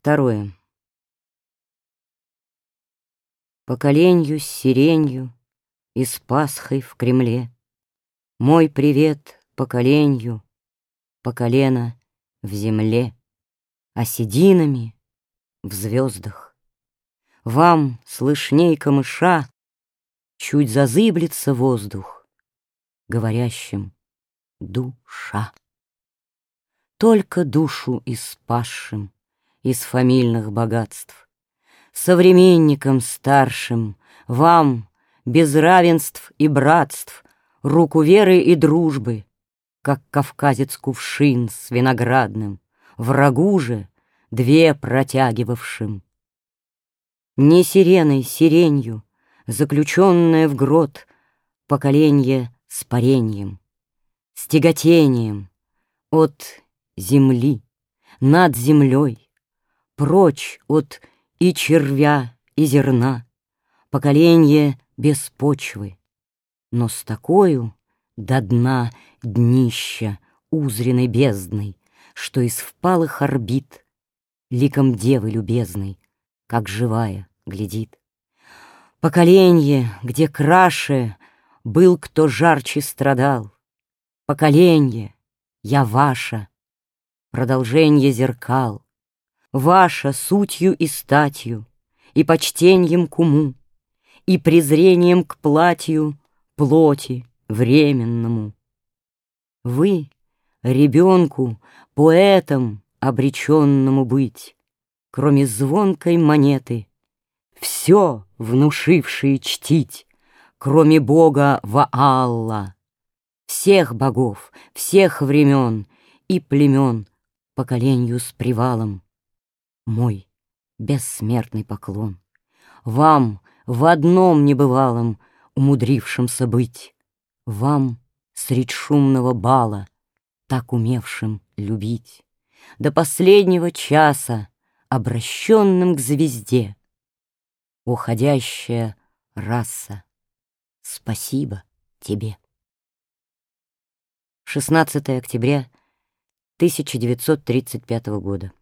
Второе. Поколенью с сиренью и с Пасхой в Кремле Мой привет поколенью, по колено в земле, А сединами в звездах. Вам слышней камыша Чуть зазыблется воздух, Говорящим душа. Только душу испасшим из фамильных богатств. Современникам старшим, вам, без равенств и братств, Руку веры и дружбы, как кавказец кувшин с виноградным, Врагу же две протягивавшим. Не сиреной, сиренью, заключенное в грот, Поколенье с пареньем, с тяготением От земли, над землей, Прочь от и червя, и зерна, Поколенье без почвы, Но с такою до дна днища Узренной бездной, Что из впалых орбит Ликом девы любезной, Как живая, глядит. Поколенье, где краше Был, кто жарче страдал, Поколенье, я ваша, Продолжение зеркал, Ваша сутью и статью, И почтением к уму, И презрением к платью Плоти временному. Вы ребенку, поэтом обреченному быть, Кроме звонкой монеты, Все внушившие чтить, Кроме Бога Ваалла, Всех богов, всех времен И племен поколению с привалом мой бессмертный поклон. Вам в одном небывалом, умудрившемся быть, Вам средь шумного бала, так умевшим любить, До последнего часа, обращенным к звезде. Уходящая раса, спасибо тебе. 16 октября 1935 года.